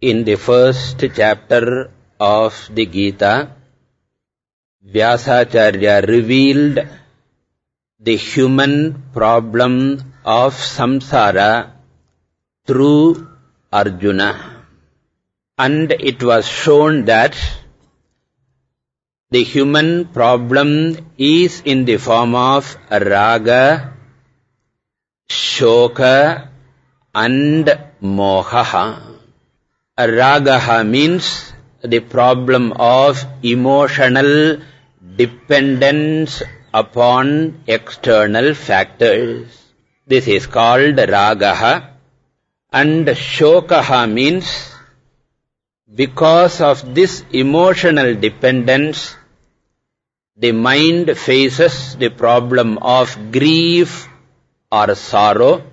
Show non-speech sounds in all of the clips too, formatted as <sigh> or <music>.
In the first chapter of the Gita, Vyasacharya revealed the human problem of samsara through Arjuna. And it was shown that the human problem is in the form of raga, shoka and moha. Ragaha means the problem of emotional dependence upon external factors. This is called ragaha. And shokaha means because of this emotional dependence, the mind faces the problem of grief or sorrow.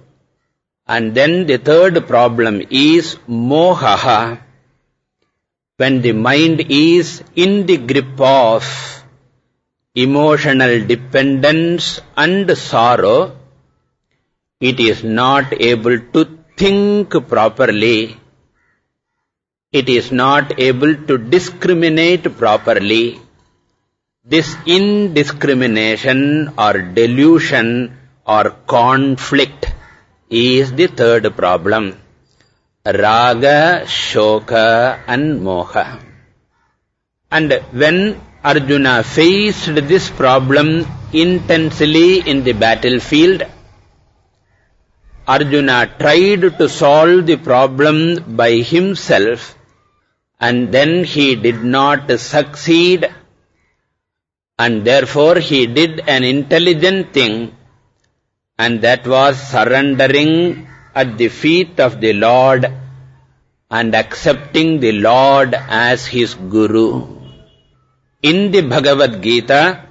And then the third problem is mohaha. When the mind is in the grip of emotional dependence and sorrow, it is not able to think properly. It is not able to discriminate properly. This indiscrimination or delusion or conflict is the third problem. Raga, Shoka and Moha. And when Arjuna faced this problem intensely in the battlefield, Arjuna tried to solve the problem by himself and then he did not succeed and therefore he did an intelligent thing and that was surrendering at the feet of the Lord and accepting the Lord as his Guru. In the Bhagavad Gita,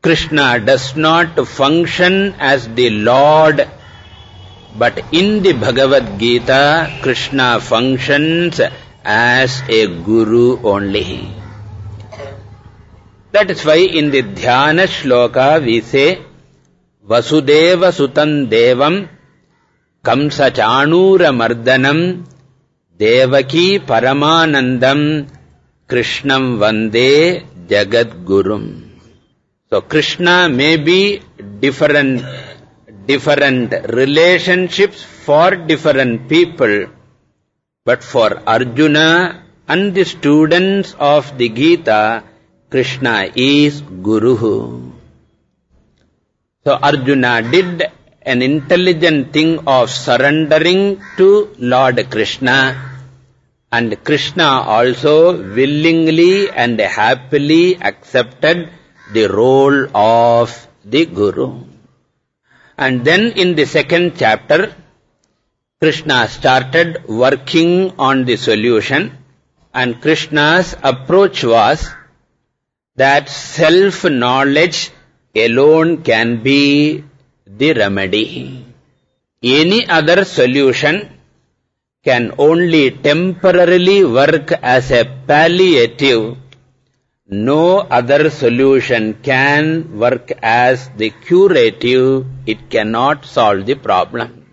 Krishna does not function as the Lord, but in the Bhagavad Gita, Krishna functions as a Guru only. That is why in the Dhyana Shloka we say, Chanura Mardanam Devaki Paramanandam Krishnam Vande Jagat Gurum. So Krishna may be different, different relationships for different people, but for Arjuna and the students of the Gita, Krishna is Guru. So Arjuna did an intelligent thing of surrendering to Lord Krishna and Krishna also willingly and happily accepted the role of the Guru. And then in the second chapter, Krishna started working on the solution and Krishna's approach was that self-knowledge alone can be the remedy. Any other solution can only temporarily work as a palliative, no other solution can work as the curative, it cannot solve the problem.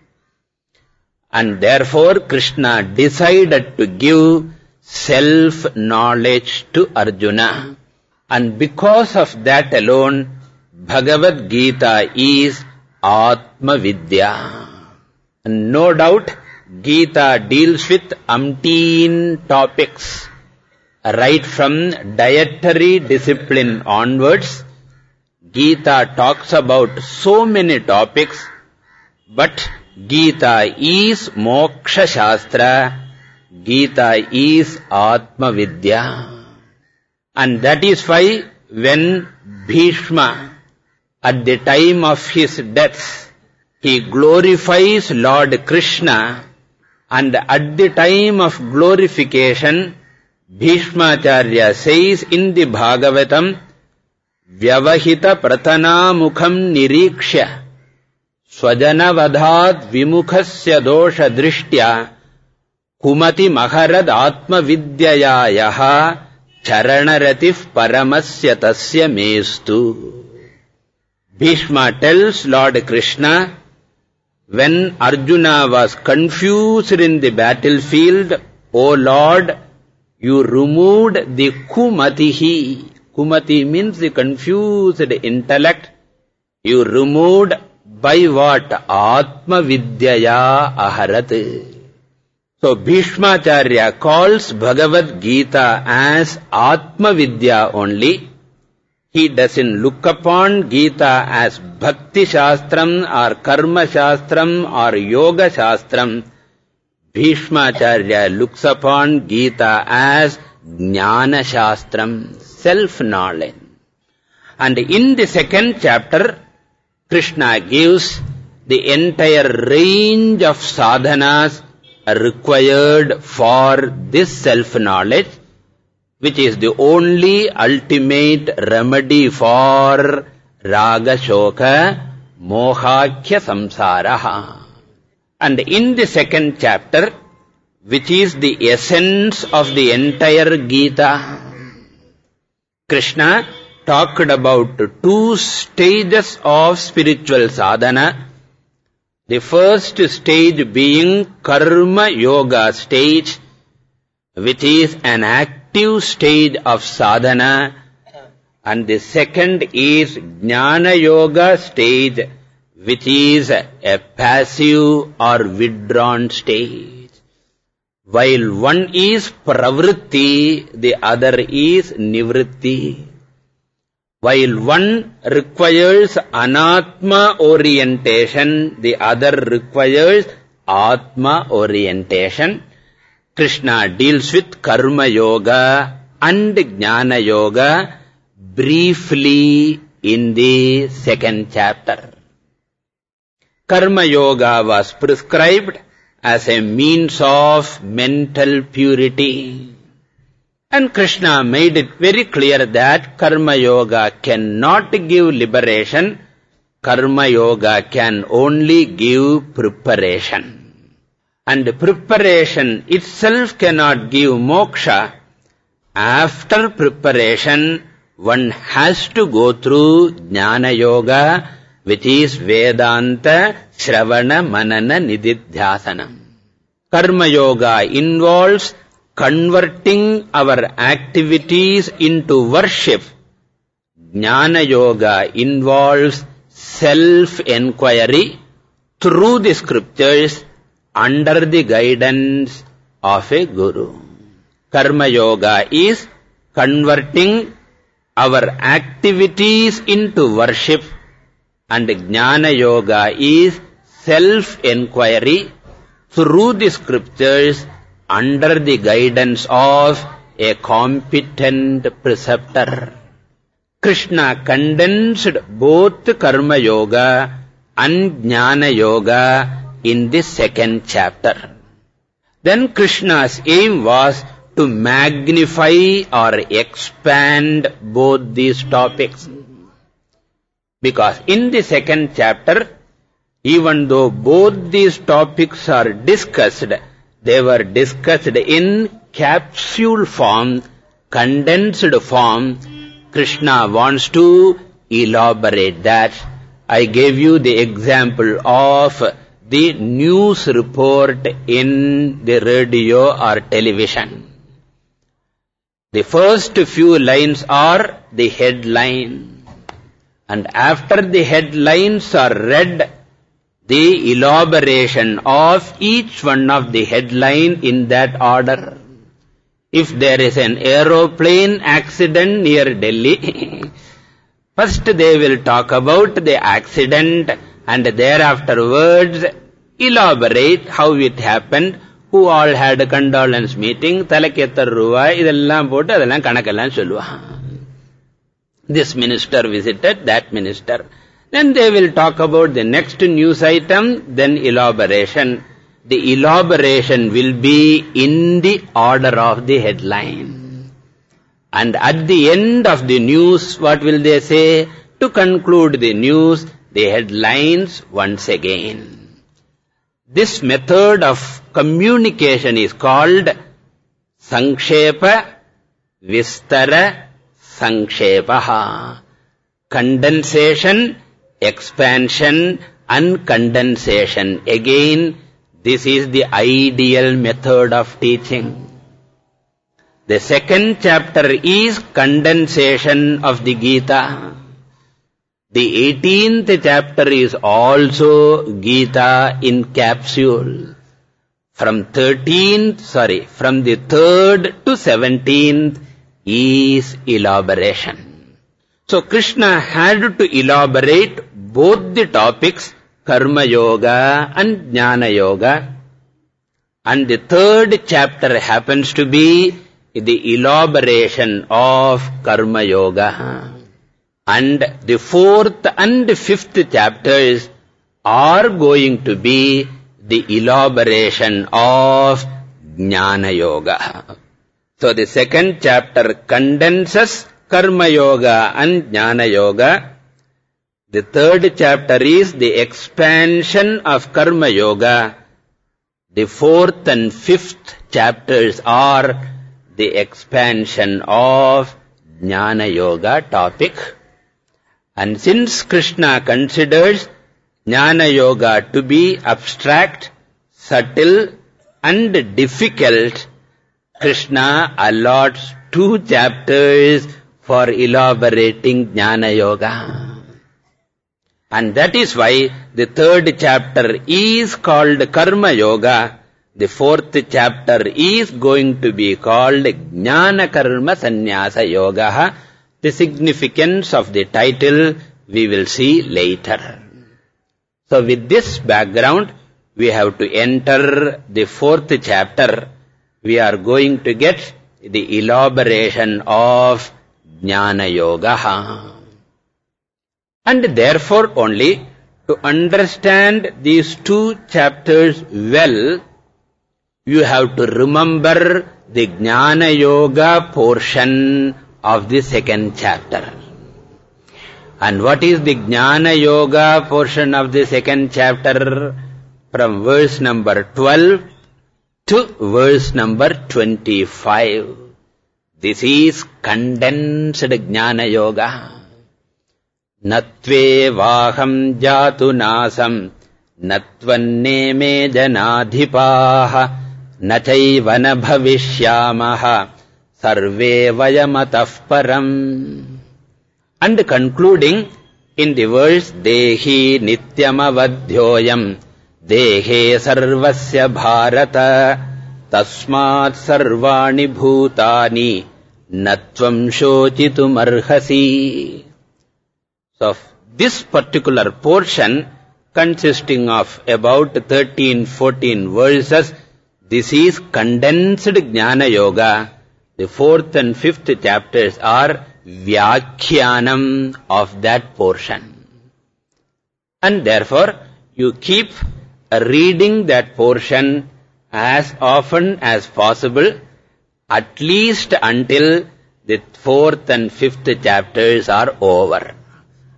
And therefore Krishna decided to give self-knowledge to Arjuna. And because of that alone, Bhagavad Gita is Atma Vidya. And no doubt, Gita deals with umpteen topics, right from dietary discipline onwards. Gita talks about so many topics, but Gita is Moksha Shastra, Gita is Atma Vidya. And that is why when Bhishma, at the time of his death, he glorifies Lord Krishna and at the time of glorification, Bhishmacharya says in the Bhagavatam, Vyavahita pratanamukham nirikshya swajanavadhat vimukhasya dosha drishtya kumati maharad atma vidyayayaha charanaratif paramasya tasya mestu. Bhishma tells Lord Krishna, when Arjuna was confused in the battlefield, O Lord, you removed the kumatihi. Kumati means the confused intellect. You removed by what? Atma vidyaya aharat. So Bhishmacharya calls Bhagavad Gita as Atma Vidya only. He doesn't look upon Gita as Bhakti Shastram or Karma Shastram or Yoga Shastram. Bhishmacharya looks upon Gita as Jnana Shastram, self-knowledge. And in the second chapter, Krishna gives the entire range of sadhanas required for this self-knowledge, which is the only ultimate remedy for raga shoka mohakhya samsaraha. And in the second chapter, which is the essence of the entire Gita, Krishna talked about two stages of spiritual sadhana. The first stage being Karma Yoga stage, which is an active stage of sadhana. And the second is Jnana Yoga stage, which is a passive or withdrawn stage. While one is pravritti, the other is nivritti. While one requires anatma orientation, the other requires atma orientation. Krishna deals with karma yoga and jnana yoga briefly in the second chapter. Karma yoga was prescribed as a means of mental purity. And Krishna made it very clear that Karma Yoga cannot give liberation. Karma Yoga can only give preparation. And preparation itself cannot give moksha. After preparation, one has to go through Jnana Yoga, which is Vedanta, Shravana, Manana, Nididhyasanam. Karma Yoga involves converting our activities into worship. Jnana Yoga involves self-enquiry through the scriptures under the guidance of a guru. Karma Yoga is converting our activities into worship and Jnana Yoga is self-enquiry through the scriptures under the guidance of a competent preceptor. Krishna condensed both Karma Yoga and Jnana Yoga in the second chapter. Then Krishna's aim was to magnify or expand both these topics. Because in the second chapter, even though both these topics are discussed, they were discussed in capsule form, condensed form. Krishna wants to elaborate that. I gave you the example of the news report in the radio or television. The first few lines are the headline. And after the headlines are read, the elaboration of each one of the headline in that order. If there is an aeroplane accident near Delhi, <laughs> first they will talk about the accident and thereafterwards elaborate how it happened, who all had a condolence meeting, தலக்கெத்தர் ரூபாய் இதெல்லாம் போட்டு அதெல்லாம் கணக்கெல்லாம் சொல்லுவான். This minister visited that minister. Then they will talk about the next news item, then elaboration. The elaboration will be in the order of the headline. And at the end of the news, what will they say? To conclude the news, the headlines once again. This method of communication is called Sankshepa Vistara Sankshepaha. Condensation expansion and condensation. Again, this is the ideal method of teaching. The second chapter is condensation of the Gita. The 18th chapter is also Gita in capsule. From 13th, sorry, from the 3rd to 17th is elaboration. So Krishna had to elaborate both the topics Karma Yoga and Jnana Yoga. And the third chapter happens to be the elaboration of Karma Yoga. And the fourth and fifth chapters are going to be the elaboration of Jnana Yoga. So the second chapter condenses Karma Yoga and Jnana Yoga. The third chapter is the expansion of Karma Yoga. The fourth and fifth chapters are the expansion of Jnana Yoga topic. And since Krishna considers Jnana Yoga to be abstract, subtle and difficult, Krishna allots two chapters for elaborating Jnana Yoga. And that is why the third chapter is called Karma Yoga the fourth chapter is going to be called Jnana Karma Sannyasa Yoga. The significance of the title we will see later. So with this background, we have to enter the fourth chapter. We are going to get the elaboration of Jnana Yoga. And therefore only to understand these two chapters well, you have to remember the Jnana Yoga portion of the second chapter. And what is the Jnana Yoga portion of the second chapter? From verse number 12 to verse number 25. This is condensed Jnana Yoga. Natve vaham jatu nasam natvanne janadhipaha न सर्वे वयमतः परम् and concluding in the words dehi nityamavadhyoyam dehe sarvasya bharata tasmat sarvani bhutani natvam shochitumarhasi so this particular portion consisting of about 13 14 verses This is condensed Jnana Yoga. The fourth and fifth chapters are Vyakhyanam of that portion. And therefore, you keep reading that portion as often as possible, at least until the fourth and fifth chapters are over.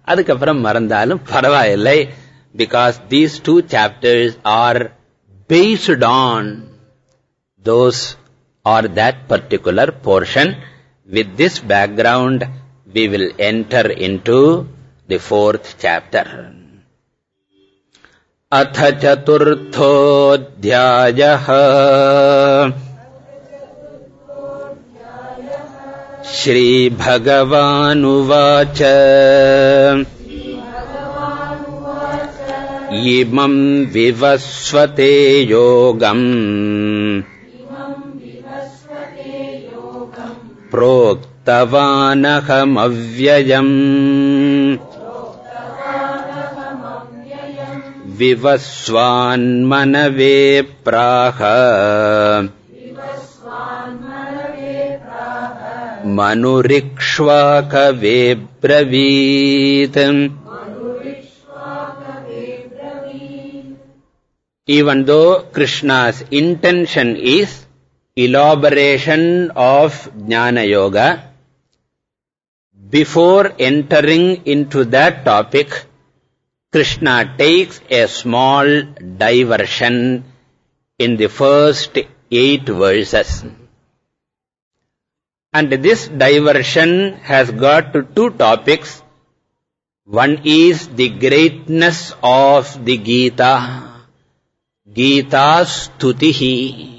அதுக்கப்புறம் மறந்தாலும் பரவாயில்லை because these two chapters are based on those or that particular portion. With this background, we will enter into the fourth chapter. अथ चतुर्थोऽध्यायः श्रीभगवानुवाच इमम् विवस्वते योगम् प्रोक्तवानहमव्ययम्। विवस्वान्मनवे प्राह। मनुरिक्ष्वाकवे ब्रवीत्। Even though Krishna's intention is elaboration of Jnana Yoga, before entering into that topic, Krishna takes a small diversion in the first eight verses. And this diversion has got two topics. One is the greatness of the Gita, Gita Stutihi.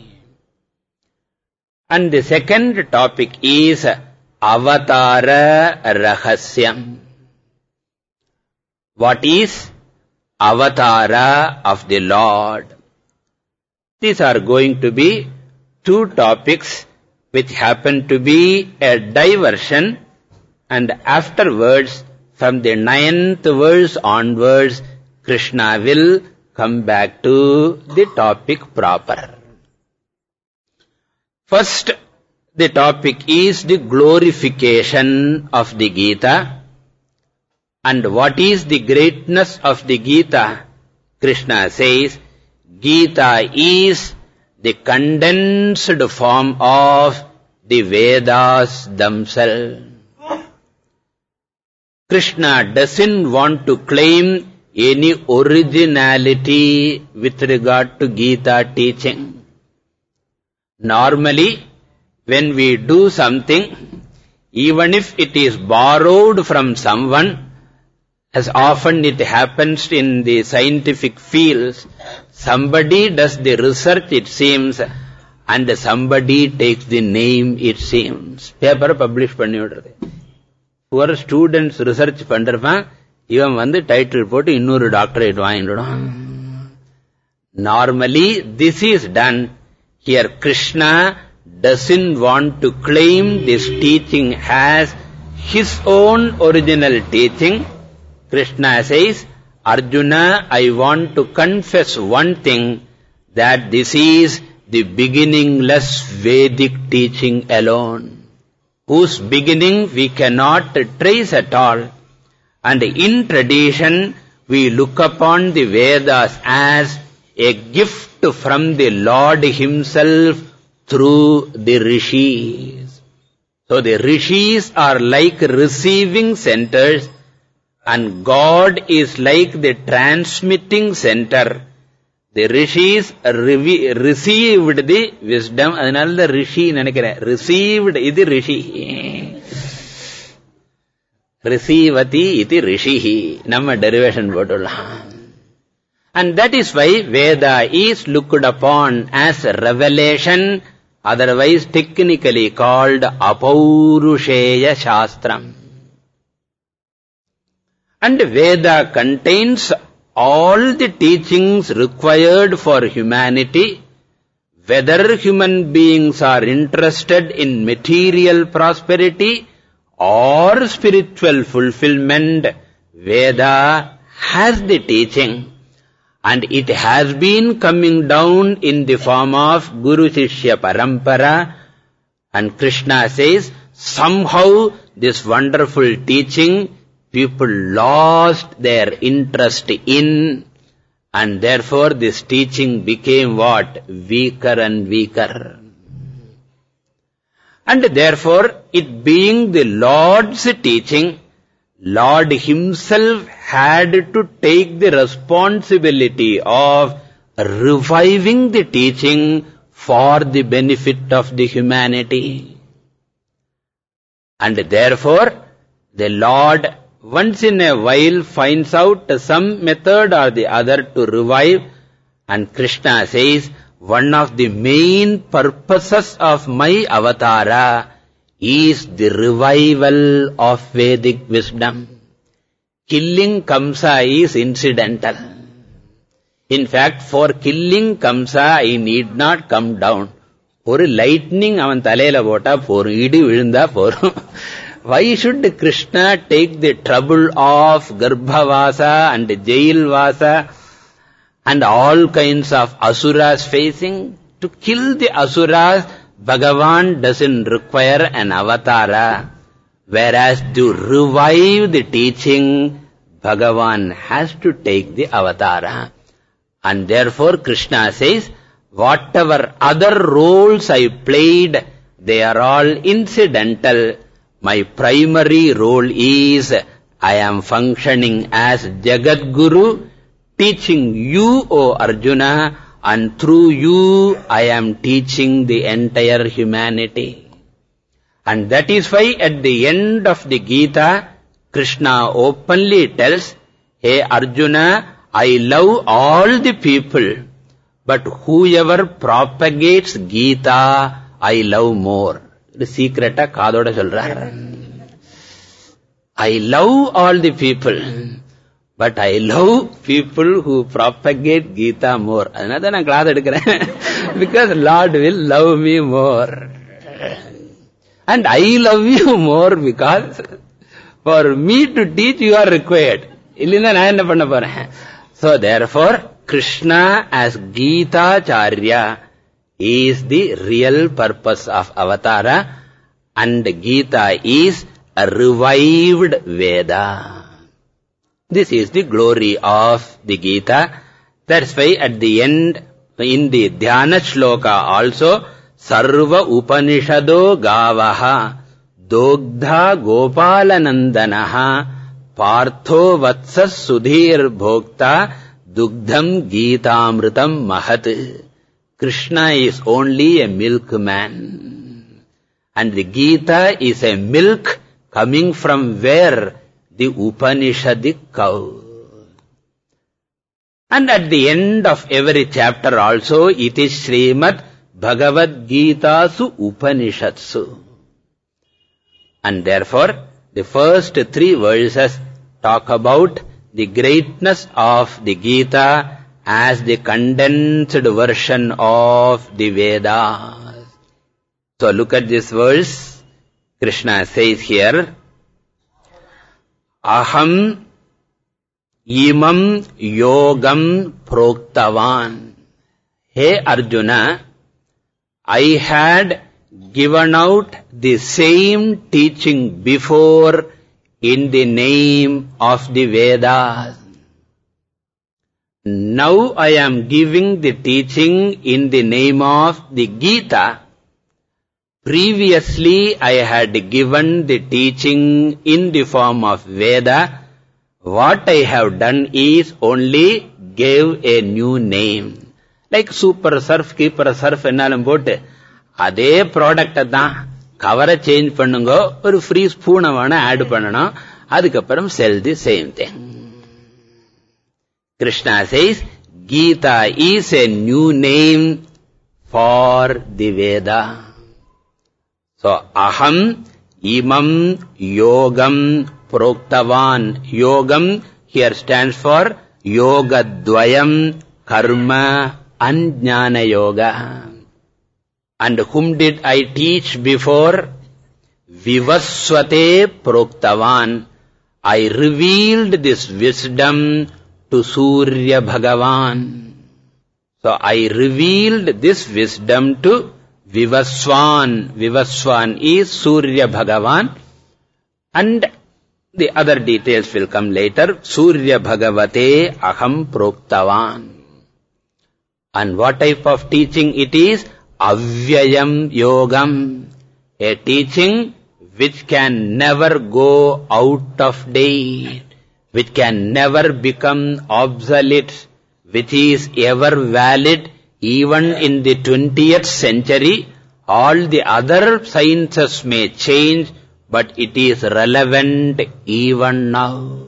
And the second topic is Avatara Rahasyam. What is Avatara of the Lord? These are going to be two topics which happen to be a diversion and afterwards from the ninth verse onwards Krishna will come back to the topic proper. First, the topic is the glorification of the Gita. And what is the greatness of the Gita? Krishna says, Gita is the condensed form of the Vedas themselves. Krishna doesn't want to claim any originality with regard to Gita teaching. Normally, when we do something, even if it is borrowed from someone, as often it happens in the scientific fields, somebody does the research, it seems, and somebody takes the name, it seems. Paper publish பண்ணி விடுறது. ஒரு students research பண்றப்பான் இவன் வந்து title போட்டு இன்னொரு doctorate வாங்கிடுவான் normally this is done Here Krishna doesn't want to claim this teaching as his own original teaching. Krishna says, Arjuna, I want to confess one thing, that this is the beginningless Vedic teaching alone, whose beginning we cannot trace at all. And in tradition, we look upon the Vedas as a gift from the Lord himself through the rishis. So the rishis are like receiving centers and God is like the transmitting center. The rishis received the wisdom. அதனால the rishi நினைக்கிறேன். Received இது rishi. Receivati iti rishihi. நம்ம derivation போட்டுள்ளலாம். And that is why Veda is looked upon as revelation, otherwise technically called Apaurusheya Shastram. And Veda contains all the teachings required for humanity, whether human beings are interested in material prosperity or spiritual fulfillment, Veda has the teaching. And it has been coming down in the form of Guru Shishya Parampara. And Krishna says, somehow this wonderful teaching, people lost their interest in. And therefore this teaching became what? Weaker and weaker. And therefore, it being the Lord's teaching, Lord himself had to take the responsibility of reviving the teaching for the benefit of the humanity. And therefore, the Lord once in a while finds out some method or the other to revive. And Krishna says, one of the main purposes of my avatara is the revival of Vedic wisdom. Killing Kamsa is incidental. In fact, for killing Kamsa, I need not come down. ஒரு lightning அவன் தலையில போட்டா போரும் இடி விழுந்தா போரும் <laughs> why should krishna take the trouble of garbhavasa and jailvasa and all kinds of asuras facing to kill the asuras Bhagavan doesn't require an avatara, whereas to revive the teaching, Bhagavan has to take the avatara. And therefore Krishna says, whatever other roles I played, they are all incidental. My primary role is, I am functioning as Jagat Guru, teaching you, O Arjuna, and through you I am teaching the entire humanity. And that is why at the end of the Gita, Krishna openly tells, Hey Arjuna, I love all the people, but whoever propagates Gita, I love more. The secret ah, kadoda solra. I love all the people, But I love people who propagate Gita more. அதனால தான் நான் class எடுக்கிறேன். Because Lord will love me more. And I love you more because for me to teach you are required. இல்லைன்னா நான் என்ன பண்ண போறேன்? So therefore, Krishna as Gita Charya is the real purpose of Avatara and Gita is a revived Veda. This is the glory of the Gita. That's why at the end, in the Dhyana Shloka also, Sarva Upanishado Gavaha Dogdha Gopalanandanaha Partho Vatsas Sudhir Bhokta Dugdham Geetamritam Mahat. Krishna is only a milkman. And the Gita is a milk coming from where? The Upanishadic cow. And at the end of every chapter also, it is Srimad Bhagavad Gita Su Upanishatsu. And therefore, the first three verses talk about the greatness of the Gita as the condensed version of the Vedas. So look at this verse. Krishna says here, Aham imam yogam proktavan. Hey Arjuna, I had given out the same teaching before in the name of the Vedas. Now I am giving the teaching in the name of the Gita. Previously I had given the teaching in the form of Veda. What I have done is only gave a new name. Like super surf, keeper surf என்னாலும் போட்டு அதே ப்ராடக்ட தான் கவரை change பண்ணுங்க ஒரு free ஸ்பூனை வேணா add பண்ணணும் அதுக்கப்புறம் sell the same thing Krishna says, Gita is a new name for the Veda. Yogam proktavan. Yogam here stands for yoga dvayam karma and jnana yoga. And whom did I teach before? Vivaswate proktavan. I revealed this wisdom to Surya Bhagavan. So I revealed this wisdom to Vivaswan. Vivaswan is Surya Bhagavan. And the other details will come later. Surya Bhagavate Aham Proktavan. And what type of teaching it is? Avyayam Yogam. A teaching which can never go out of date, which can never become obsolete, which is ever valid even in the 20th century. All the other sciences may change, but it is relevant even now.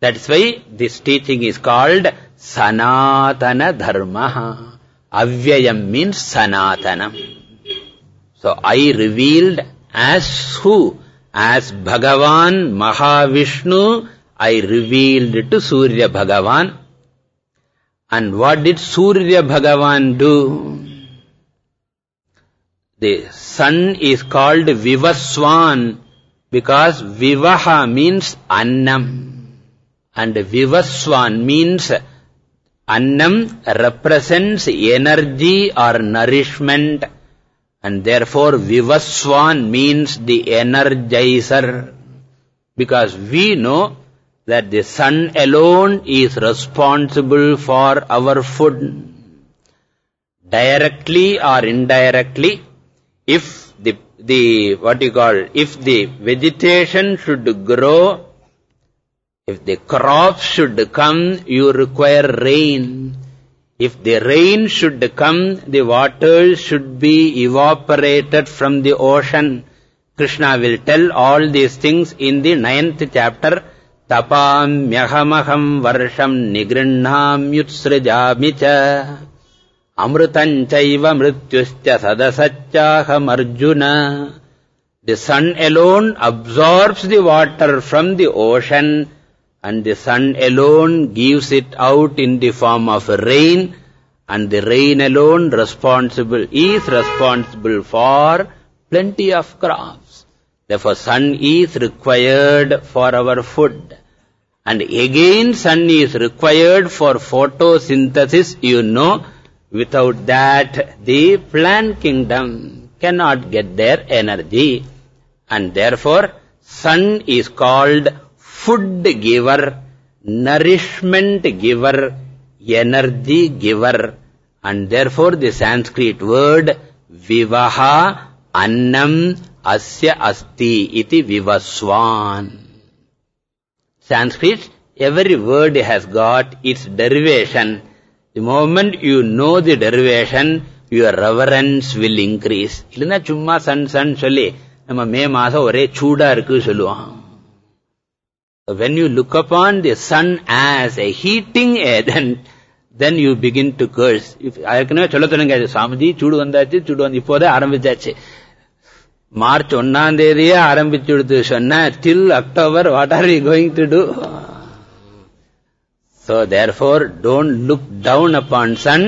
That's why this teaching is called Sanatana Dharma. Avyayam means Sanatanam. So I revealed as who? As Bhagavan Mahavishnu, I revealed to Surya Bhagavan. And what did Surya Bhagavan do? The sun is called Vivaswan because Vivaha means Annam. And Vivaswan means Annam represents energy or nourishment. And therefore Vivaswan means the energizer. Because we know that the sun alone is responsible for our food. Directly or indirectly, if the, the, what you call, if the vegetation should grow, if the crops should come, you require rain. If the rain should come, the waters should be evaporated from the ocean. Krishna will tell all these things in the ninth chapter. The sun alone absorbs the water from the ocean and the sun alone gives it out in the form of rain and the rain alone responsible is responsible for plenty of crops. Therefore, sun is required for our food. And again, sun is required for photosynthesis, you know. Without that, the plant kingdom cannot get their energy. And therefore, sun is called food giver, nourishment giver, energy giver. And therefore the Sanskrit word vivaha annam asya asti iti vivaswan. Sanskrit, every word has got its derivation. The moment you know the derivation, your reverence will increase. இல்லைன்னா சும்மா Sun Sun சொல்லி நம்ம மே மாசம் ஒரே சூடா இருக்கு சொல்லுவான் when you look upon the sun as a heating agent then you begin to curse அதுக்குன்னு சொல்ல சொல்லுங்க சாமிஜி சூடு வந்தாச்சு சூடு வந்து இப்போதே ஆரம்பிச்சாச்சு மார்ச் ஒன்னாம் தேதியே ஆரம்பிச்சு கொடுத்து சொன்ன till October what are you going to two So therefore, don't look down upon sun.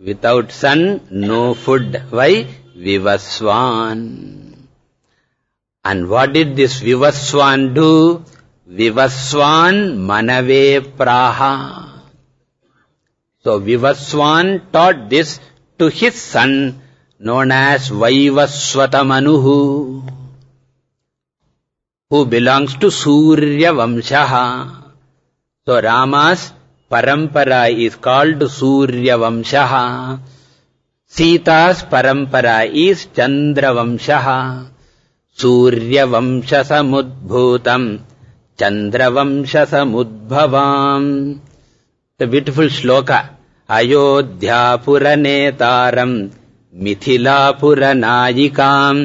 Without sun, no food. Why? Vivaswan. And what did this Vivaswan do? Vivaswan manave praha. So Vivaswan taught this to his son known as Vaivasvatamanuhu, who Surya Vamshaha. So Rama's parampara is called Surya Vamshaha. Sita's parampara is Chandra Vamshaha. Surya Vamshasamudbhutam Chandra Vamshasamudbhavam. The beautiful shloka. Ayodhya Puranetaram Mithilapuranayikam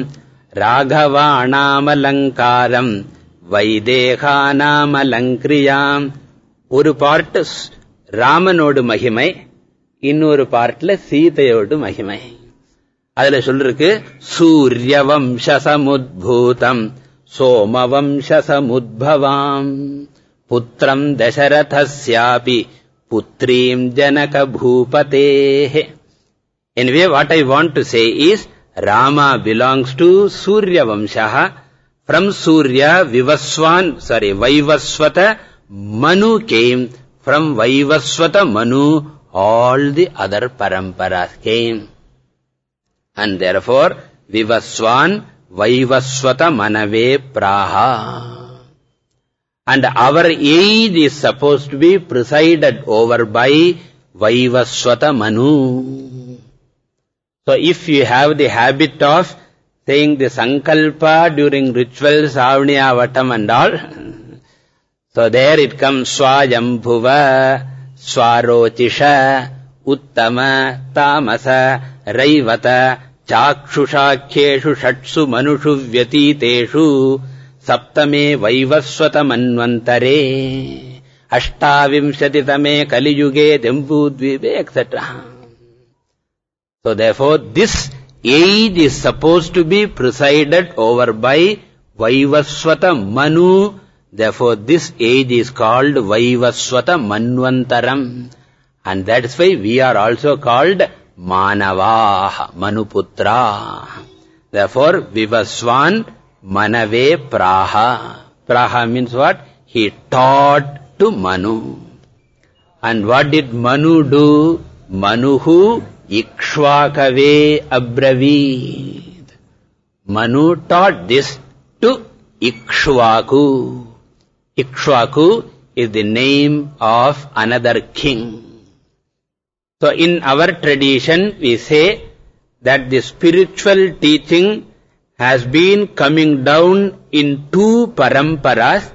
Raghavanamalankaram Vaidekhanamalankriyam ஒரு part ராமனோடு மகிமை இன்னொரு பார்ட்ல சீதையோடு மகிமை அதுல சொல்லிருக்கு சூரிய வம்சசமுத்பூதம் சோம வம்சசமுத்பவாம் புத்திரம் தசரதஸ்யாபி புத்ரீம் Janaka பூபதேஹ Anyway, what I want to say is, Rama belongs to Surya Vamshaha. From Surya, Vivaswan, sorry, Vaivasvata, Manu came. From Vaivasvata Manu, all the other paramparas came. And therefore, Vivaswan, Vaivasvata Manave Praha. And our age is supposed to be presided over by Vaivasvata Manu. So if you have the habit of saying the Sankalpa during rituals, Avniya Vatam and all, so there it comes Swajambhuva, Swarotisha, Uttama, Tamasa, Raivata, Chakshushakyeshu Shatsu Manushu Vyatiteshu, Saptame Vaivasvatamanvantare, Ashtavimshatitame Kaliyuge Dembudvive, etc. So therefore, this age is supposed to be presided over by Vaivasvata Manu. Therefore, this age is called Vaivasvata Manvantaram. And that's why we are also called Manavaha, Manuputra. Therefore, Vivaswan Manave Praha. Praha means what? He taught to Manu. And what did Manu do? Manuhu Ikshvakave Abravid. Manu taught this to Ikshvaku. Ikshvaku is the name of another king. So in our tradition we say that the spiritual teaching has been coming down in two paramparas.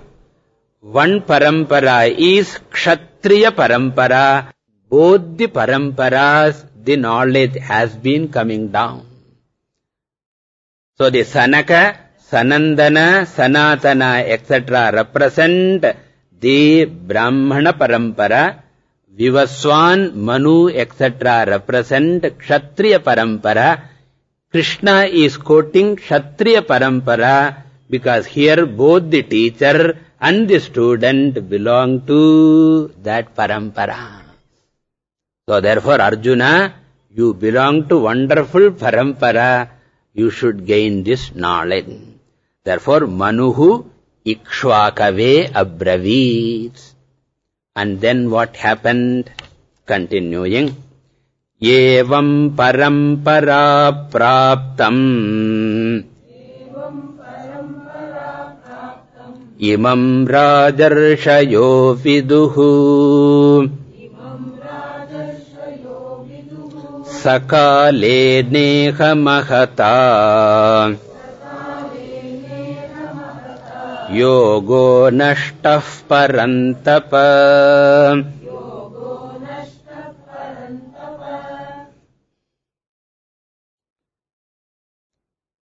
One parampara is Kshatriya parampara. Both the paramparas the knowledge has been coming down. So the Sanaka, Sanandana, Sanatana, etc. represent the Brahmana parampara, Vivaswan, Manu, etc. represent Kshatriya Parampara. Krishna is quoting Kshatriya Parampara because here both the teacher and the student belong to that Parampara. So therefore Arjuna, you belong to wonderful Parampara. You should gain this knowledge. Therefore Manuhu Ikshvakave Abravit. And then what happened? Continuing. Evam parampara praptam. Imam rajarshayo viduhu. Neha mahata. योगो नष्टः परन्तप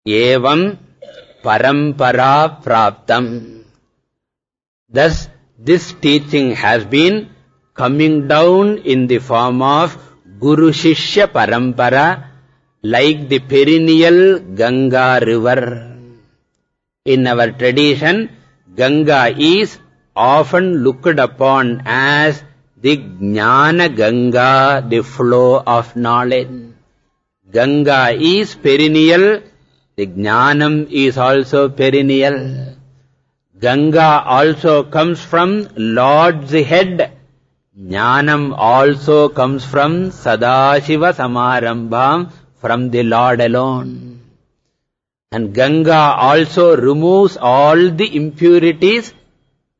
एवम् परम्परा प्राप्तम् this teaching has been coming down in the form of Guru Shishya Parampara, like the perennial Ganga river. In our tradition, Ganga is often looked upon as the Jnana Ganga, the flow of knowledge. Ganga is perennial, the Jnanam is also perennial. Ganga also comes from Lord's head. Jnanam also comes from Sadashiva Samarambham, from the Lord alone. And Ganga also removes all the impurities.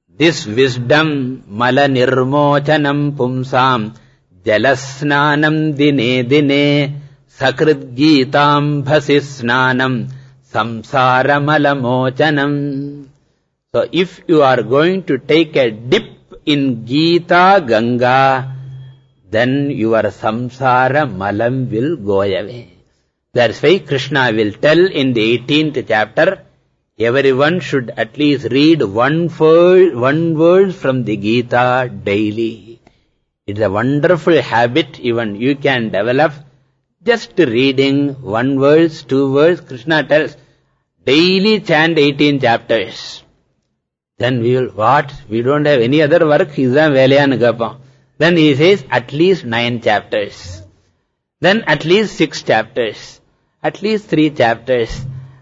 This wisdom, mala nirmochanam pumsam, jalasnanam dine dine, sakrit geetam bhasisnanam, samsara malamochanam. So if you are going to take a dip in Gita Ganga, then your samsara malam will go away. That's why Krishna will tell in the 18th chapter, everyone should at least read one word, one from the Gita daily. It's a wonderful habit even you can develop. Just reading one verse, two words, Krishna tells, daily chant 18 chapters. Then we will, what? We don't have any other work, Then he says, at least nine chapters. Then at least six chapters at least three chapters,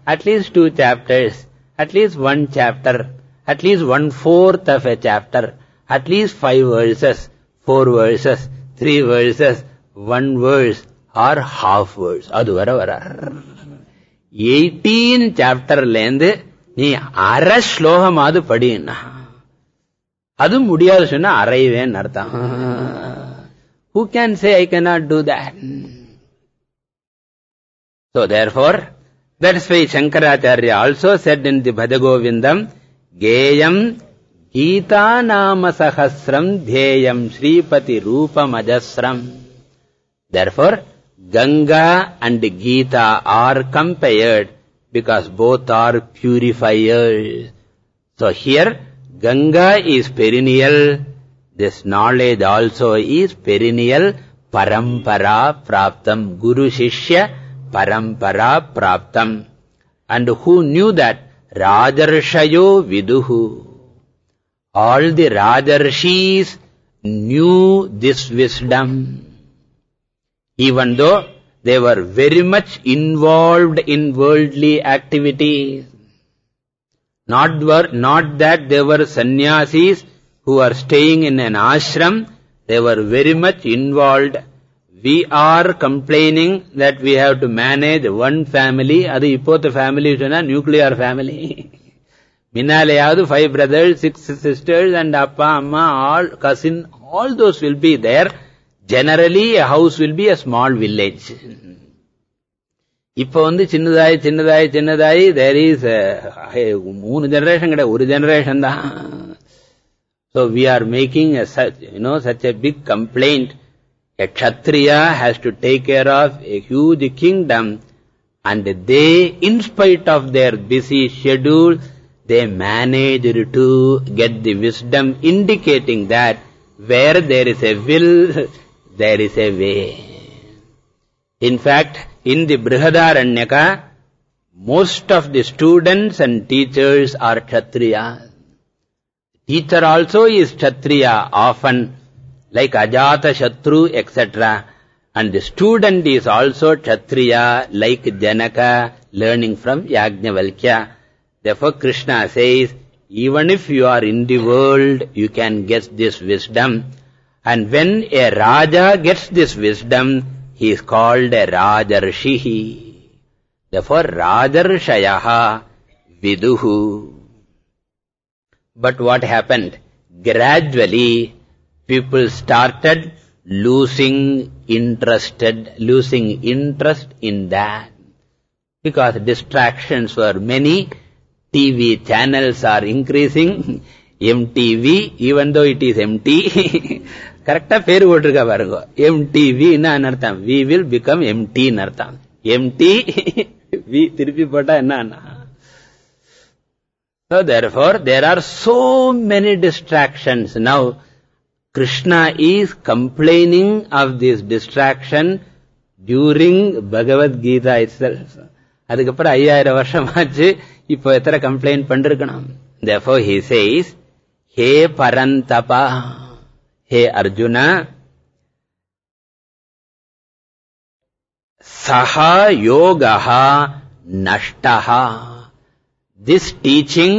at least two chapters, at least one chapter, at least one-fourth of a chapter, at least five verses, four verses, three verses, one verse, or half verse. அது வர வர eighteen சாப்டர்லேருந்து நீ அரை ஸ்லோகமாவது படின்னா அது முடியாது சொன்னா அறைவேன்னு அர்த்தம் Who can say I cannot do that? So therefore, that's why Shankaracharya also said in the Bhajagovindam, Geyam Gita Nama Sahasram Dhyeyam Sripati Rupa Majasram. Therefore, Ganga and Gita are compared because both are purifiers. So here, Ganga is perennial, this knowledge also is perennial, parampara praptam, guru shishya parampara praptam. And who knew that? Rajarshayo viduhu. All the Rajarshis knew this wisdom. Even though they were very much involved in worldly activities. Not, were, not that they were sannyasis who are staying in an ashram. They were very much involved. We are complaining that we have to manage one family. other ipotha family is nuclear family. <laughs> Minnalayadu, five brothers, six sisters and Appa, Amma, all, cousin, all those will be there. Generally, a house will be a small village. இப்ப வந்து சின்னதாய் சின்னதாய் சின்னதாய் there is மூணு generation கிடையாது ஒரு generation தான் so we are making a such you know such a big complaint a Kshatriya has to take care of a huge kingdom and they, in spite of their busy schedule, they managed to get the wisdom indicating that Where there is a will, there is a way. In fact, in the Brihadaranyaka, most of the students and teachers are Kshatriya. Teacher also is Kshatriya, often like Ajata Shatru, etc. And the student is also Kshatriya, like Janaka, learning from Yajnavalkya. Therefore, Krishna says, even if you are in the world, you can get this wisdom. And when a Raja gets this wisdom, he is called a Rajarshihi. Therefore, Rajarshayaha Viduhu. But what happened? Gradually, people started losing interested, losing interest in that. Because distractions were many, TV channels are increasing, <laughs> MTV, even though it is empty, <laughs> கரெக்டா பேரு போட்டிருக்கா பாருங்க empty வின்னா அர்த்தம் we will become எம்டின்னு அர்த்தம் empty we திருப்பி போட்டா என்னன்னா So therefore, there are so many distractions. Now, Krishna is complaining of this distraction அதுக்கப்புறம் ஐயாயிரம் வருஷம் ஆச்சு இப்போ எத்தனை கம்ப்ளைண்ட் பண்ணிருக்கணும் therefore he says hey Parantapa he arjuna saha yogaha nashtaha this teaching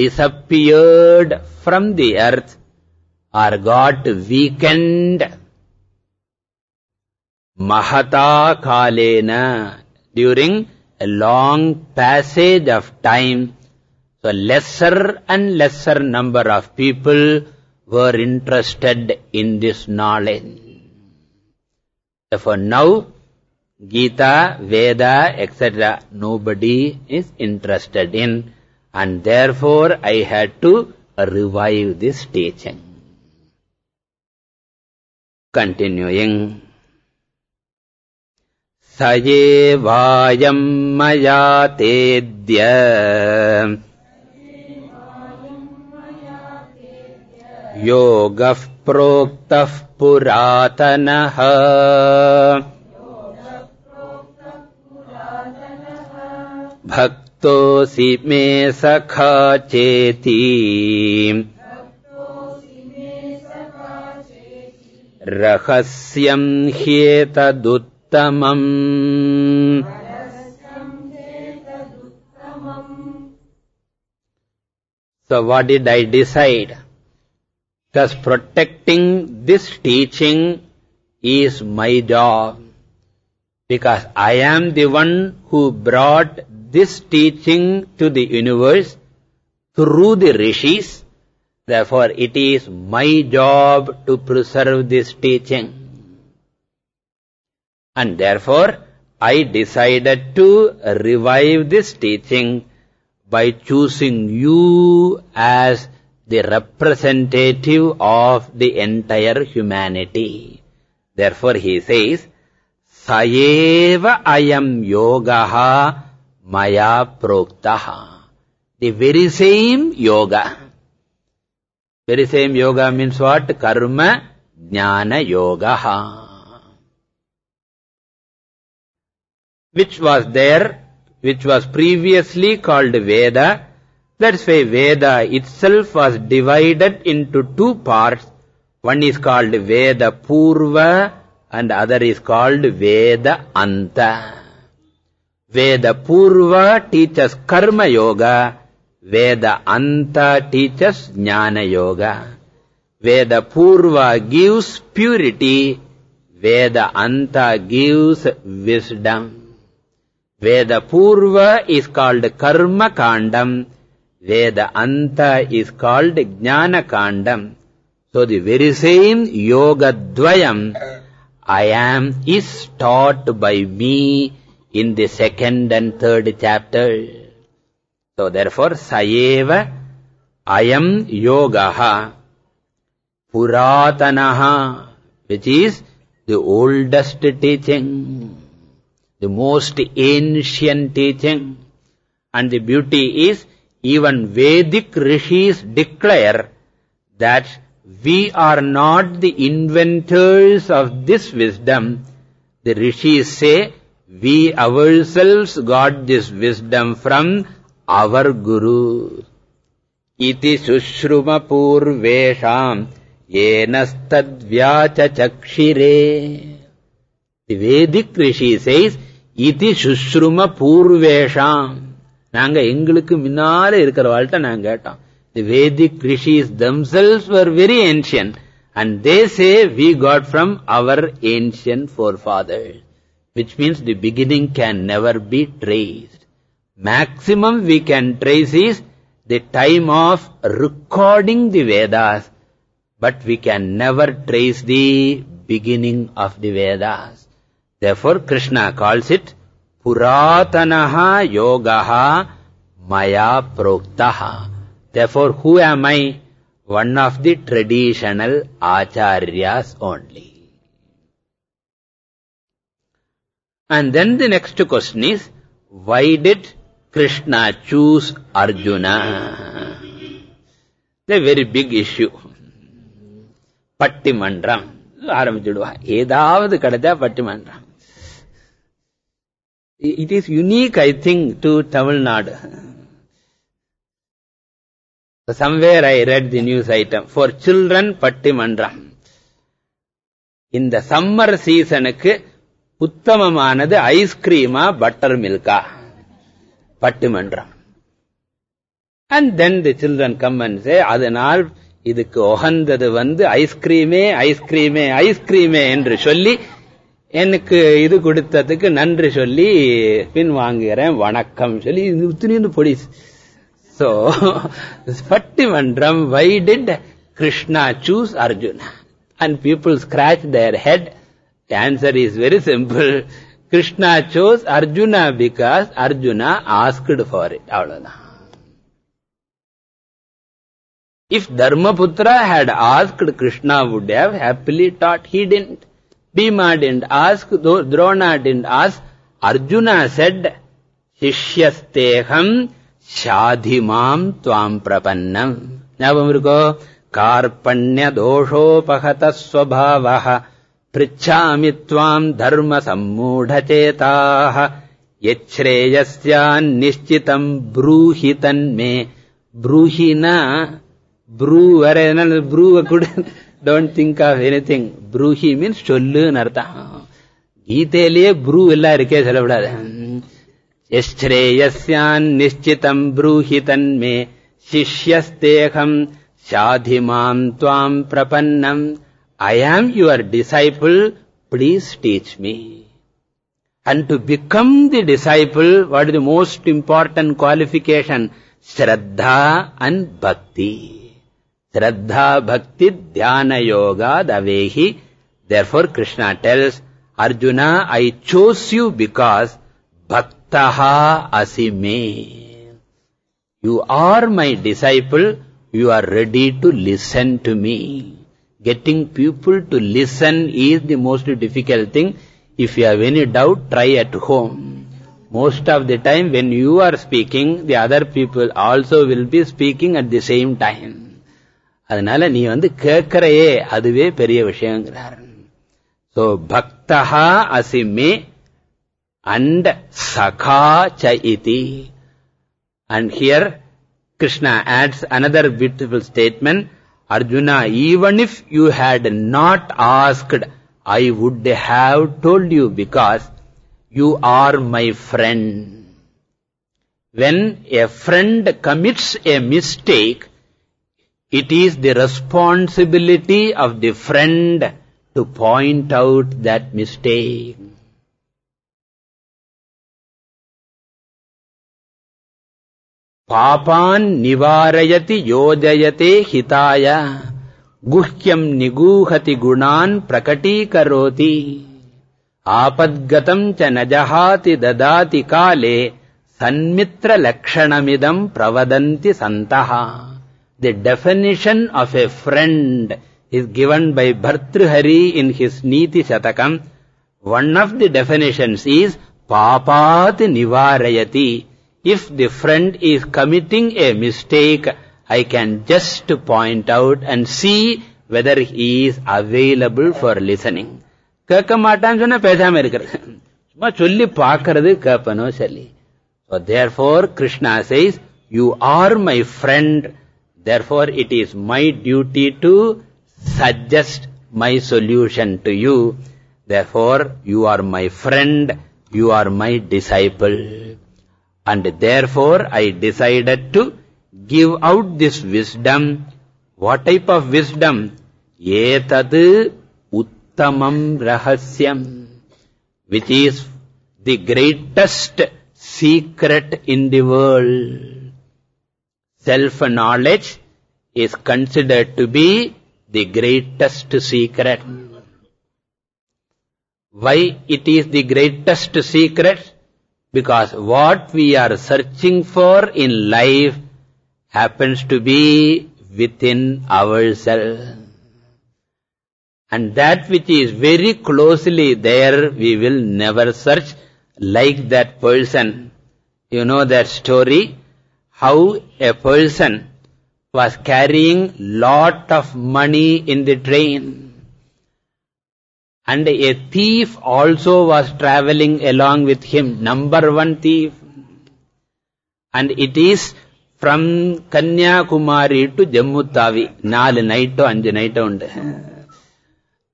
disappeared from the earth or got weakened mahata kalena during a long passage of time. So lesser and lesser number of people were interested in this knowledge. Therefore now, Gita, Veda, etc., nobody is interested in. And therefore, I had to revive this teaching. Continuing. स एवायम् मया तेद्य योगः प्रोक्तः पुरातनः भक्तोऽसि मे सखा चेति रहस्यम् ह्येतदुत् uttamam. So what did I decide? Because protecting this teaching is my job. Because I am the one who brought this teaching to the universe through the rishis. Therefore, it is my job to preserve this teaching. And therefore, I decided to revive this teaching by choosing you as the representative of the entire humanity. Therefore, he says, Sayeva ayam yogaha maya proktaha. The very same yoga. Very same yoga means what? Karma jnana yogaha. which was there, which was previously called Veda. That's why Veda itself was divided into two parts. One is called Veda Purva and other is called Veda Anta. Veda Purva teaches Karma Yoga. Veda Anta teaches Jnana Yoga. Veda Purva gives purity. Veda Anta gives wisdom. Veda Purva is called Karma Kandam. Veda Anta is called Jnana Kandam. So the very same Yoga Dvayam I am is taught by me in the second and third chapter. So therefore, Sayeva Ayam Yogaha Puratanaha which is the oldest teaching the most ancient teaching. And the beauty is, even Vedic rishis declare that we are not the inventors of this wisdom. The rishis say, we ourselves got this wisdom from our Guru. Iti sushruma purvesham chakshire. The Vedic Rishi says, Iti sushruma purvesham. நாங்க எங்களுக்கு முன்னால இருக்கிறவாள்கிட்ட நாங்க கேட்டோம் The Vedic rishis themselves were very ancient and they say we got from our ancient forefathers which means the beginning can never be traced. Maximum we can trace is the time of recording the Vedas but we can never trace the beginning of the Vedas. Therefore Krishna calls it Puratanaha Yogaha Maya Proktaha. Therefore, who am I? One of the traditional acharyas only. And then the next question is, why did Krishna choose Arjuna? It's a very big issue. பட்டிமன்றம் ஆரம்பிச்சுடுவா ஏதாவது கிடைச்சா பட்டிமன்றம் it is unique, I think, to Tamil Nadu. So somewhere I read the news item. For children, Pattimandram. இந்த summer சீசனுக்கு உத்தமமானது ஐஸ்கிரீமா butter Milkha pattimandram and then the children come and say அதனால் இதுக்கு உகந்தது வந்து ஐஸ்கிரீமே ஐஸ்கிரீமே ஐஸ்கிரீமே என்று சொல்லி எனக்கு இது கொடுத்ததுக்கு நன்றி சொல்லி பின் வாங்குகிறேன் வணக்கம் சொல்லி இத்தினு police so pattimandram why did Krishna choose Arjuna and people scratch their head answer is very simple Krishna chose Arjuna because Arjuna asked for it அவ்வளவுதான். If Dharmaputra had asked, Krishna would have happily taught. He didn't. Bhima didn't ask, Drona didn't ask, Arjuna said, Shishyasteham shadhimam द्रोणाडिण्ड् आस् Arjuna Karpanya शिष्यस्तेऽहम् शाधि माम् त्वाम् dharma sammudhachetaha Yachreyasyan स्वभावः पृच्छामि त्वाम् धर्मसम्मूढचेताः यच्छ्रेयस्यान्निश्चितम् ब्रूहितन्मे don't think of anything. Bruhi means sollu nartha. கீதையிலேயே Bru எல்லாம் இருக்கே சொல்லப்படாது யஸ்ரேயஸ்யான் நிச்சிதம் ப்ரூஹி தன்மே சிஷ்யஸ்தேகம் சாதிமாம் துவாம் பிரபன்னம் I am your disciple please teach me And to become the disciple, what is the most important qualification? Shraddha and Bhakti. Shraddha Bhakti Dhyana Yoga Davehi. Therefore Krishna tells Arjuna, I chose you because Bhaktaha Asime. You are my disciple. You are ready to listen to me. Getting people to listen is the most difficult thing. If you have any doubt, try at home. Most of the time when you are speaking, the other people also will be speaking at the same time. அதனால நீ வந்து கேட்கறையே அதுவே பெரிய விஷயங்கிறார் so பக்தா அசிமே and சகா ச இதி and here Krishna adds another beautiful statement. Arjuna, even if you had not asked, I would have told you because you are my friend. When a friend commits a mistake, It it is the responsibility of the friend to point out that mistake पापान् निवारयति योजयते हिताय गुह्यम् निगूहति गुणान् प्रकटीकरोति आपद्गतम् च न जहाति ददाति काले सन्मित्रलक्षणमिदम् प्रवदन्ति सन्तः the definition of a friend is given by Bhartrihari in his Niti Shatakam. One of the definitions is Papat Nivarayati. If the friend is committing a mistake, I can just point out and see whether he is available for listening. கேட்க மாட்டான்னு சொன்னா பேசாம இருக்கிறது சும்மா சொல்லி பார்க்கறது கேட்பனோ சொல்லி So therefore Krishna says, you are my friend, therefore it is my duty to suggest my solution to you. Therefore you are my friend, you are my disciple. And therefore I decided to give out this wisdom. What type of wisdom? Etad uttamam rahasyam. Which is the greatest secret in the world. Self-knowledge is considered to be the greatest secret. Why it is the greatest secret? Because what we are searching for in life happens to be within ourselves. And that which is very closely there, we will never search like that person. You know that story? how a person was carrying lot of money in the train. And a thief also was traveling along with him, number one thief. And it is from Kanyakumari to Jammu Tawi, naal night and night undu.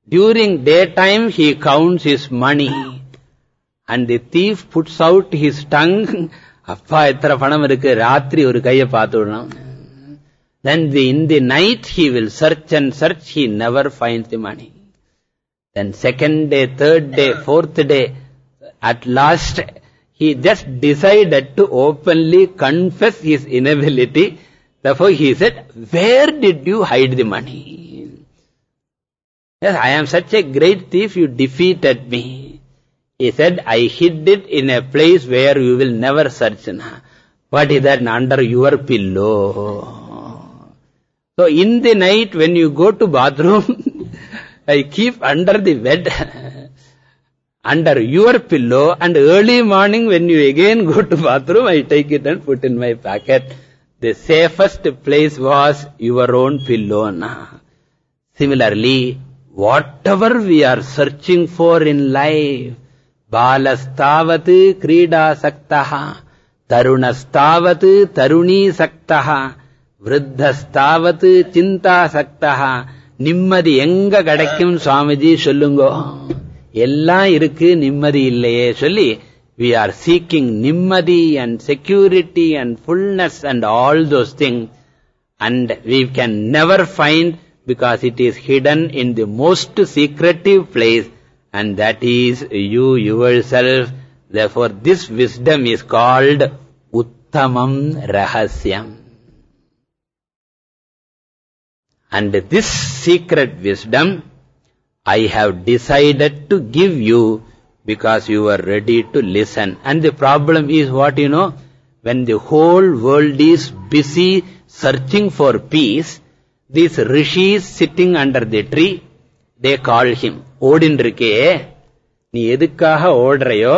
During daytime, he counts his money. And the thief puts out his tongue அப்பா எத்தனை பணம் இருக்கு ராத்திரி ஒரு கையை பார்த்து விடலாம் then the, in the night he will search and search he never finds the money then second day third day fourth day at last he just decided to openly confess his inability therefore he said where did you hide the money yes i am such a great thief you defeated me he said, I hid it in a place where you will never search. What is that? Under your pillow. So in the night when you go to bathroom, <laughs> I keep under the bed, <laughs> under your pillow and early morning when you again go to bathroom, I take it and put in my pocket. The safest place was your own pillow. Na. Similarly, whatever we are searching for in life, बालस्तावत् क्रीडासक्तः तरुणस्तावत् तरुणीसक्तः விருத்தஸ்தாவத்து சிந்தாசக்தா நிம்மதி எங்க கிடைக்கும் சுவாமிஜி சொல்லுங்கோ எல்லாம் இருக்கு நிம்மதி இல்லையே சொல்லி we are seeking nimmadi and security and fullness and all those things and we can never find because it is hidden in the most secretive place and that is you yourself. Therefore, this wisdom is called Uttamam Rahasyam. And this secret wisdom, I have decided to give you because you are ready to listen. And the problem is what you know? When the whole world is busy searching for peace, these rishis sitting under the tree, they call him. ஓடின் இருக்கே நீ எதுக்காக ஓடுறையோ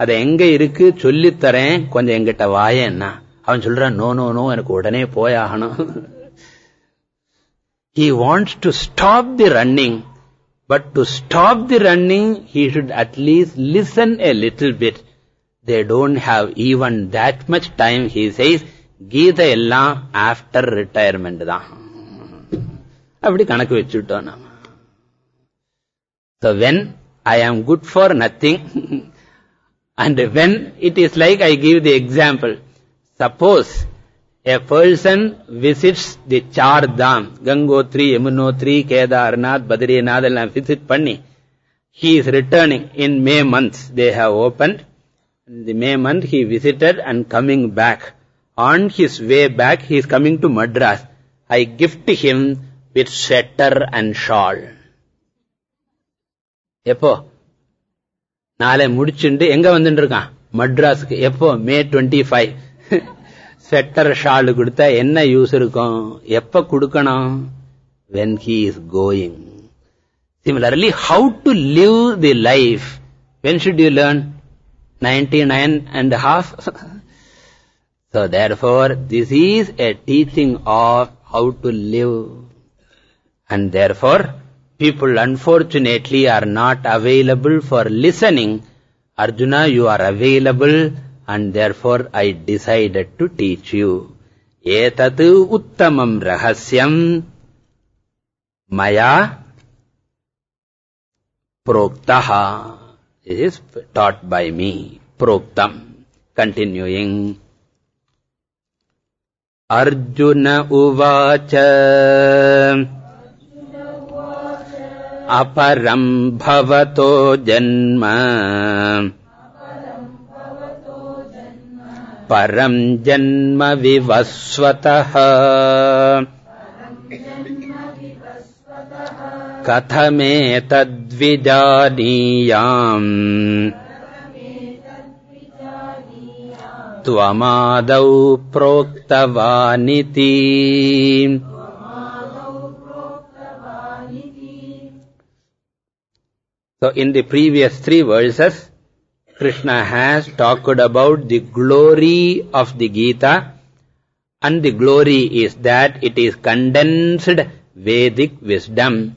அதை எங்க இருக்கு சொல்லித்தரேன் கொஞ்சம் எங்கிட்ட வாயன்னா அவன் சொல்றான் நோ நோ நோ எனக்கு உடனே போயாகணும் he wants to stop the running but to stop the running he should at least listen a little bit they don't have even that much time he says கீதை எல்லாம் after retirement தான் அப்படி கணக்கு வச்சுட்டோம் நாம So when I am good for nothing, <laughs> and when it is like I give the example, suppose a person visits the Char Dham, Gangotri, Yamunotri, Kedarnath, Badrinath, and visit Panni. He is returning in May month. They have opened. In the May month he visited and coming back. On his way back he is coming to Madras. I gift him with sweater and shawl. எப்போ நாளை முடிச்சுண்டு எங்க வந்துட்டு இருக்கான் மட்ராஸுக்கு எப்போ May twenty five sweater shawl கொடுத்தா என்ன use இருக்கும் எப்ப கொடுக்கணும் when he is going similarly how to live the life when should you learn 99 and a half <laughs> so therefore this is a teaching of how to live And therefore, people unfortunately are not available for listening. Arjuna, you are available and therefore I decided to teach you. Etatu uttamam rahasyam maya proktaha. It is taught by me. Proktam. Continuing. Arjuna uvacha. अपरम् भवतो जन्म। परम् जन्म विवस्वतः। कथमेतद्विजानीयाम्। त्वमादौ प्रोक्तवानिति So in the previous three verses, Krishna has talked about the glory of the Gita and the glory is that it is condensed Vedic wisdom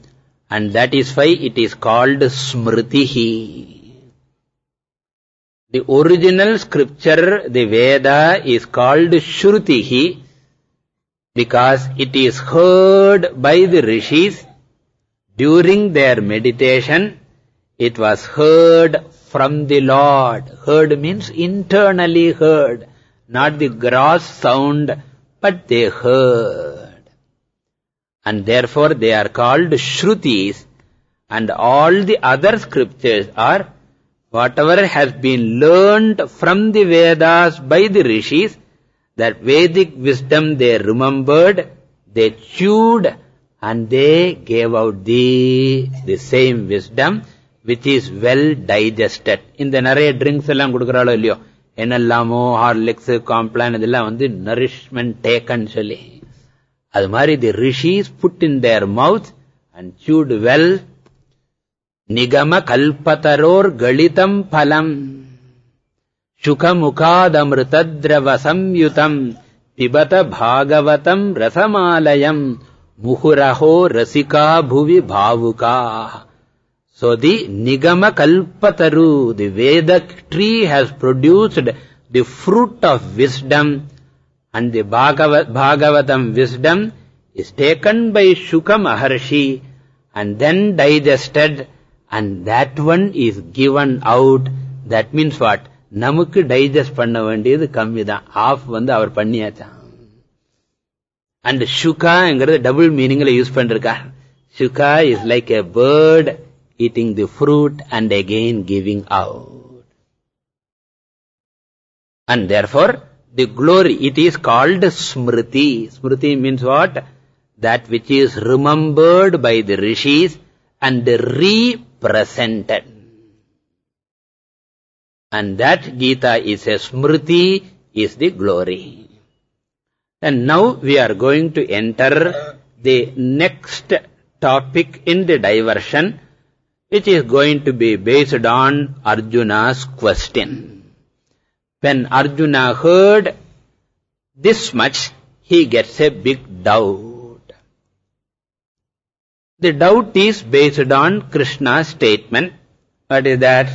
and that is why it is called Smritihi. The original scripture, the Veda, is called Shrutihi because it is heard by the rishis during their meditation. It was heard from the Lord. Heard means internally heard, not the gross sound, but they heard. And therefore they are called Shrutis and all the other scriptures are whatever has been learned from the Vedas by the rishis, that Vedic wisdom they remembered, they chewed, and they gave out the, the same wisdom, which is well digested இந்த நிறைய drinks எல்லாம் கொடுக்குறாளோ இல்லையோ? என்னெல்லாமோ Horlicks Complan இதெல்லாம் வந்து nourishment taken சொல்லி. அது மாதிரி the rishis put in their mouth and suit well நிகம கல்பதரோர் கலிதம் பலம். சுகமுகாதமிருத்திரவசம்யுதம். பிபத பாகவதம் ரசமாலயம். முகுரஹோ ரசிகா புவி பாவுகா. So the Nigama Kalpataru, the Vedic tree has produced the fruit of wisdom and the Bhagavat, Bhagavatam wisdom is taken by Shuka Maharshi and then digested and that one is given out that means what நமக்கு digest பண்ண வேண்டியது கம்மி தான் ஆஃப் வந்து அவர் பண்ணியாச்சான் and ஷுகாங்கிறது டபுள் மீனிங்ல யூஸ் பண்ணிருக்கார் ஷுகா is like a bird eating the fruit and again giving out. And therefore, the glory, it is called Smriti. Smriti means what? That which is remembered by the rishis and represented. And that Gita is a smriti, is the glory. And now we are going to enter the next topic in the diversion, which is going to be based on Arjuna's question. When Arjuna heard this much, he gets a big doubt. The doubt is based on Krishna's statement. What is that?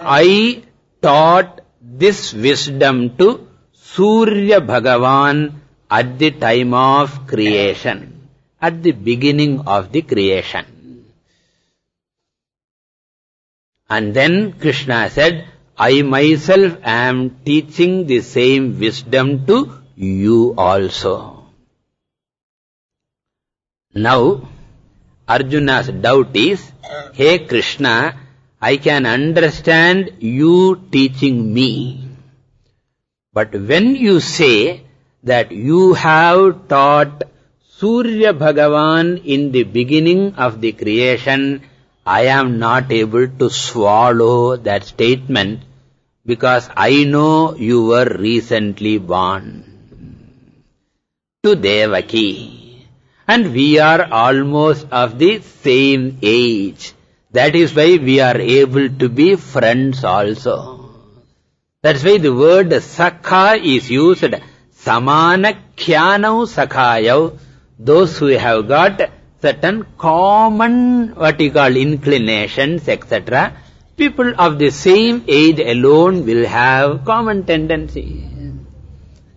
I taught this wisdom to Surya Bhagavan at the time of creation, at the beginning of the creation. And then Krishna said, I myself am teaching the same wisdom to you also. Now, Arjuna's doubt is, Hey Krishna, I can understand you teaching me. But when you say that you have taught Surya Bhagavan in the beginning of the creation, I am not able to swallow that statement because I know you were recently born to Devaki and we are almost of the same age. That is why we are able to be friends also. That's why the word sakha is used. Samana kyanau sakhayav. Those who have got certain common, what you call, inclinations, etc. People of the same age alone will have common tendency.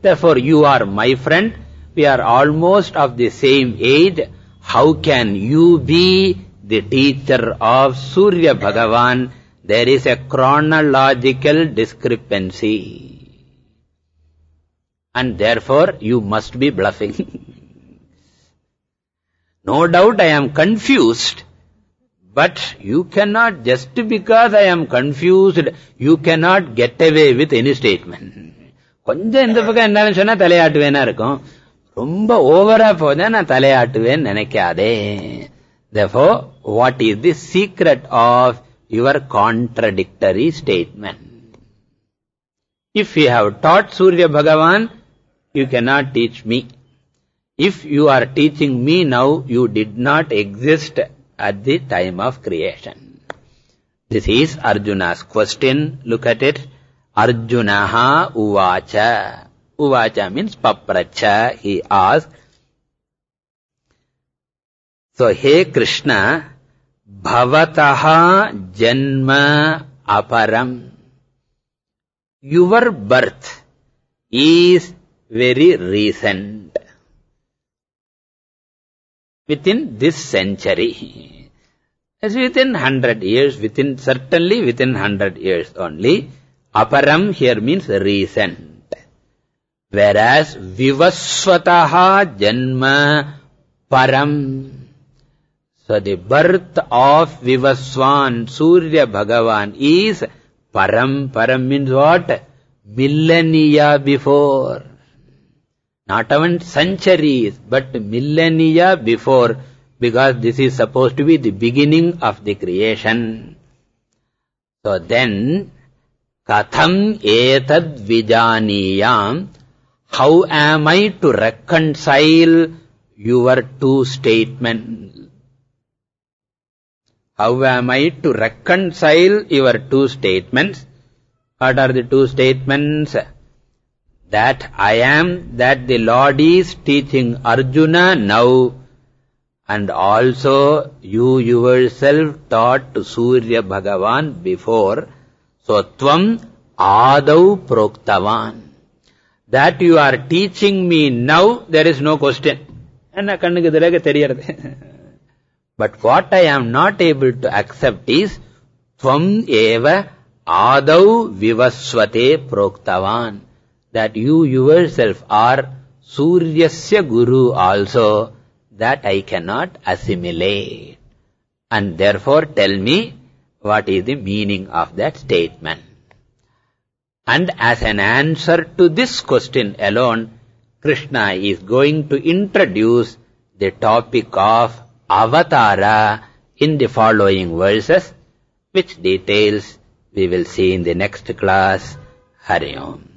Therefore, you are my friend, we are almost of the same age. How can you be the teacher of Surya Bhagavan? There is a chronological discrepancy. And therefore, you must be bluffing. <laughs> no doubt I am confused. But you cannot, just because I am confused, you cannot get away with any statement. கொஞ்சம் இந்த பக்கம் என்னன்னு சொன்னா தலையாட்டுவேனா இருக்கும் ரொம்ப ஓவரா போதா நான் தலையாட்டுவேன்னு நினைக்காதே therefore what is the secret of your contradictory statement if you have taught surya bhagavan you cannot teach me if you are teaching me now you did not exist at the time of creation this is arjuna's question look at it arjunaha uvacha Uvacha means papracha, he asked. So, hey Krishna, bhavataha janma aparam. Your birth is very recent. Within this century. As within hundred years, within, certainly within hundred years only. Aparam here means recent. Whereas Vivasvataha Janma Param. So the birth of Vivaswan, Surya Bhagavan is Param. Param means what? Millennia before. Not even centuries, but millennia before. Because this is supposed to be the beginning of the creation. So then, Katham etad vijaniyam how am I to reconcile your two statements? How am I to reconcile your two statements? What are the two statements? that I am, that the Lord is teaching Arjuna now, and also you yourself taught to Surya Bhagavan before. So, Tvam Adav Proktavan. That you are teaching me now, there is no question. But what I am not able to accept is, Tvam Eva Adav vivasvate Proktavan. That you yourself are Suryasya Guru also. That I cannot assimilate. And therefore tell me what is the meaning of that statement. And as an answer to this question alone, Krishna is going to introduce the topic of avatara in the following verses, which details we will see in the next class. Hari Om.